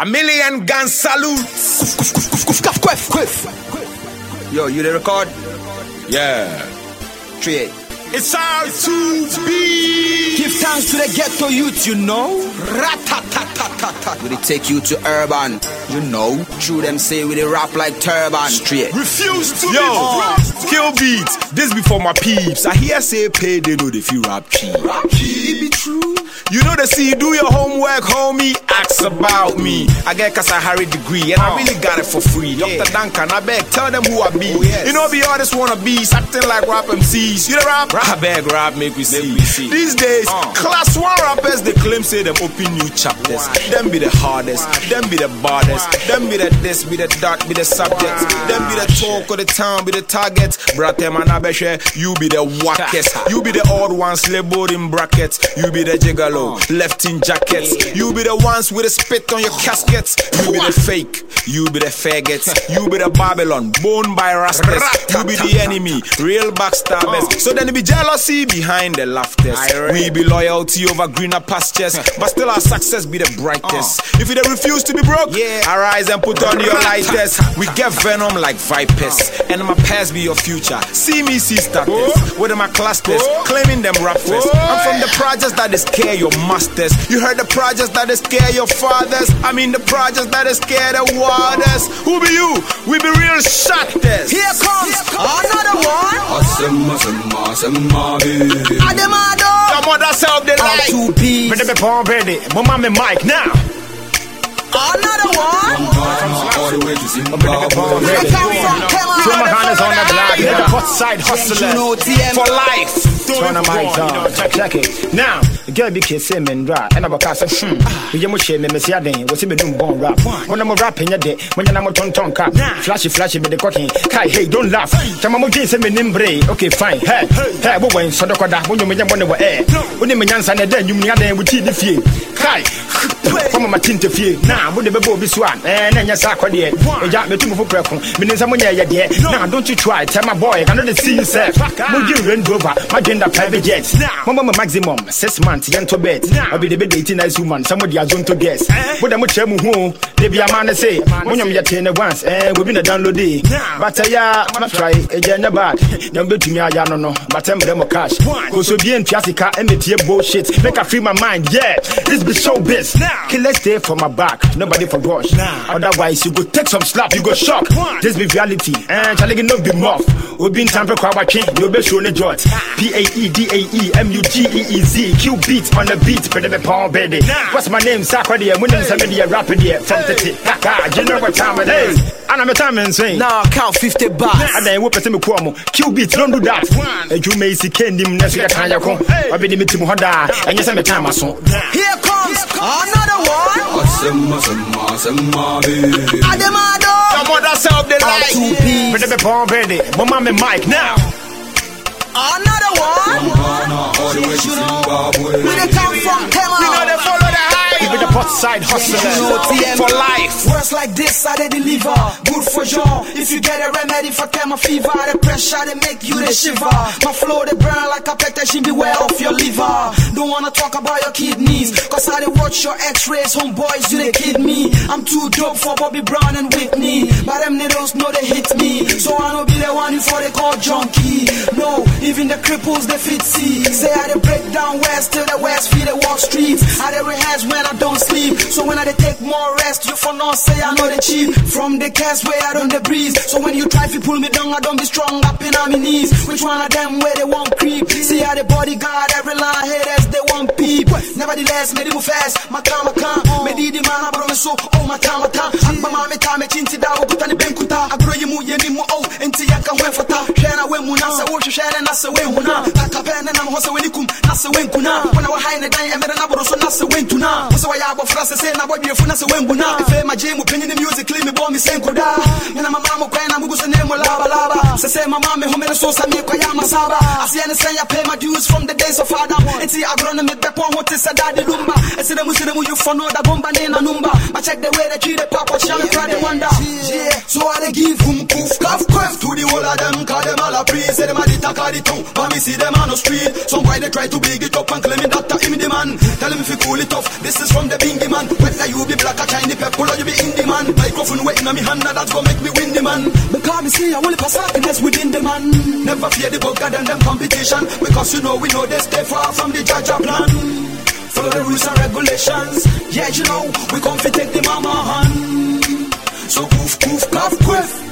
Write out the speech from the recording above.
A million gun salutes. Yo, you the record? Yeah. Three. It's all to be. Give thanks to the ghetto youth, you know. Ratatatatata. We dey take you to urban, you know. True them say we dey rap like turban. Straight. Refuse to Yo, kill beats. This before my peeps. I hear say pay they know they feel rap cheap. Rap cheap. be true. You know the see, do your homework, homie. Ask about me. I get cause I Harry degree and I really got it for free. Dr. Duncan, I beg, tell them who I be. You know, be artists wanna be acting like rap MCs. You know rap? I beg rap, make we see. These days, class one rappers they claim say them open new chapters. Them be the hardest, them be the baddest, them be the this, be the that, be the subject. Them be the talk of the town, be the target. Brate man, I bet you be the wackest. You be the odd ones labeled in brackets. You be the left in jackets. You be the ones with a spit on your caskets. You be the fake, you be the faggots. You be the Babylon, born by rascals. You be the enemy, real backstabbers. So then it be jealousy behind the laughters. We be loyalty over greener pastures, but still our success be the brightest. If you don't refuse to be broke, arise and put on your lighters. We get venom like vipers, and my past be your future. See me, see status. With my clusters, claiming them rappers. I'm from the projects that is scare your masters. You heard the projects that is scare your fathers. I mean the projects that is scare the waters. Who be you? We be real shotters. Here comes another one. Asema, asema, asema, baby. Ademado. Your mother self the light. two P's. Ready be born ready. Mama me mic now. Another one. Ghana all the way to Zimbabwe. Come from? Come on. Throw my hands on the block. Yeah. The hot side hustler. You. For life. Turn the mic on. Check, it. Now, girl be kissing men dry. And I'm a cast. We hmm. ah. you share me, Yadin. What's it doing born rap? When I'm rapping your day, when you're not ton ton cap. Flashy, flashy, with the cooking. Kai, hey, don't laugh. Tamamo J say me nimbre. Okay, fine. Hey, hey, what when Sodokoda, when you may want to air. When you may answer, eh, then you may have with the. Kai, from my tint of you. Now, would the baby be swan? And then you're sacred yet. You got me to move for precon. Meaning someone yeah, yeah. Now, don't you try. Tell my boy, I know cannot see you run over my gender private jets? Mama maximum, six months, young to bed. I'll be the bed 18 nice woman, somebody done to guess. But I'm a chemu home. They be a man to say, when you're ten once, eh, and we've been a download day. But I, yeah, I'm try eh, again about. Don't be to me, I don't know, but I'm them cash. Cause be in Piasica and the bullshit. Make I free my mind, yeah. This be showbiz. Killer stay for my back, nobody for rush. Otherwise, you go take some slap, you go shock. This be reality, and Charlie no be muff. We been tamper kwa wachi, you be show the jot. P A E D A E M U G E E Z Q beat on the beat, but the pound baby. What's my name? Sakwa when I'm somebody rapid here from the tip. You know what time it is. And I'm a time insane. Now count 50 bars. And then whoop me kwamo. Q beat, don't do that. And you may see Kendi Mnesi Kanyako. I be the meeting Hoda, and yes, I'm a time I saw. Here comes another one. Asema, asema, asema, baby. Ademado. Your mother self the All light. two P's. Ready be born ready. Mama me mic now. Another one. Ghana all the way to Zimbabwe. Where they come from? Come You know on. they follow hype. the pot side hustler. For life. Words like this, I they deliver. Good for Jean. If you get a remedy for camel fever, the pressure they make you the shiver. My flow they burn like a protection, beware of your liver. Don't wanna talk about your kidneys, cause I they watch your x-rays, homeboys, you they kid me. I'm too dope for Bobby Brown and Whitney. But them niggas know they hit me. So I know be the one before they call junkie. Even the cripples they fit see. Say I they break down west till the west feel the walk streets. I they rehearse when I don't sleep. So when I they take more rest, you for no say I know the cheap. From the cast where I don't the breeze. So when you try to pull me down, I don't be strong up in on my knees. Which one of them where they won't creep? See how the bodyguard every line haters they won't peep. Nevertheless, they move fast. My time, my time. Me di di man, I promise so. Oh my time, my time. Akpa ma me time, me chinti da. Ni benkuta. Agro yi mu ye ni mu oh. Enti yanka wen fata. Shena we mu na. Se wo shena na se we hu na. Taka pe na na mo se we ni kum. Na se we nku na. When wa high na dan emere na boro so na se we ntu na. Wo se wa ya bo fra se se na bo dwe na se we mbu na. Ife ma je mu penyi ni music clean me bo mi senko da. Na mama mo kwen na mugu se ne mo laba laba. Se se mama me ho me so sa mi kwa ya masaba. Asi ene sen ya pay my dues from the days of Adam. Enti agro na me be ho te se daddy lumba. Esi de mu de mu you for no da bomba ne na numba. But check the way they treat the shall try to wonder. Yeah, so I give him poof cuff cuff to the whole of them. Call them all a priest, say them a the talk of the town. But me see them on the street. Some boy they try to big it up and claiming that him the man. Tell him if you cool it off, this is from the bingy man. Whether you be black or Chinese people or you be indie man. Microphone waiting on me hand, now that's gonna make me win the man. Because me see I whole pass happiness within the man. Never fear the bugger than them competition. Because you know we know they stay far from the judge plan. Follow the rules and regulations. Yeah, you know, we come to take the mama hand. So goof, goof, cough, quiff.